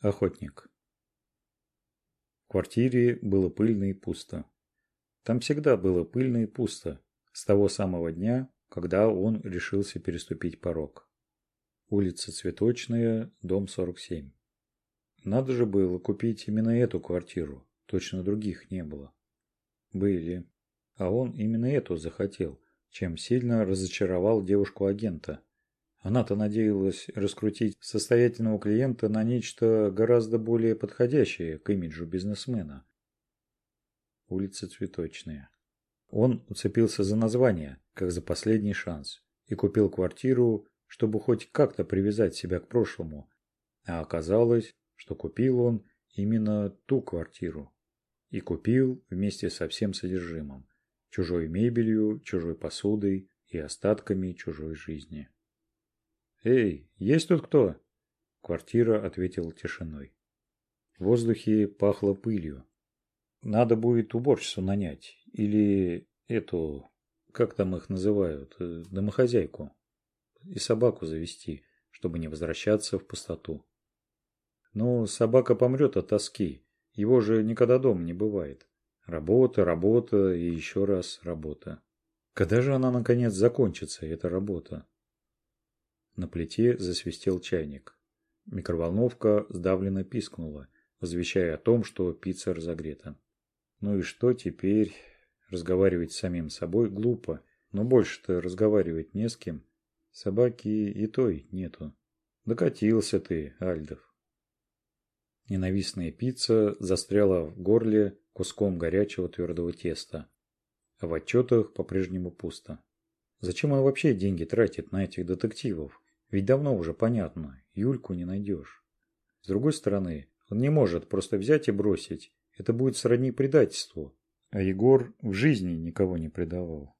охотник. В квартире было пыльно и пусто. Там всегда было пыльно и пусто, с того самого дня, когда он решился переступить порог. Улица Цветочная, дом 47. Надо же было купить именно эту квартиру, точно других не было. Были. А он именно эту захотел, чем сильно разочаровал девушку-агента – она-то надеялась раскрутить состоятельного клиента на нечто гораздо более подходящее к имиджу бизнесмена. Улица цветочная. Он уцепился за название, как за последний шанс, и купил квартиру, чтобы хоть как-то привязать себя к прошлому. А оказалось, что купил он именно ту квартиру. И купил вместе со всем содержимым. Чужой мебелью, чужой посудой и остатками чужой жизни. «Эй, есть тут кто?» Квартира ответила тишиной. В воздухе пахло пылью. Надо будет уборщицу нанять. Или эту, как там их называют, домохозяйку. И собаку завести, чтобы не возвращаться в пустоту. Но собака помрет от тоски. Его же никогда дома не бывает. Работа, работа и еще раз работа. Когда же она, наконец, закончится, эта работа? На плите засвистел чайник. Микроволновка сдавленно пискнула, возвещая о том, что пицца разогрета. Ну и что теперь? Разговаривать с самим собой глупо, но больше-то разговаривать не с кем. Собаки и той нету. Докатился ты, Альдов. Ненавистная пицца застряла в горле куском горячего твердого теста. А в отчетах по-прежнему пусто. Зачем он вообще деньги тратит на этих детективов? Ведь давно уже понятно, Юльку не найдешь. С другой стороны, он не может просто взять и бросить. Это будет сродни предательству. А Егор в жизни никого не предавал.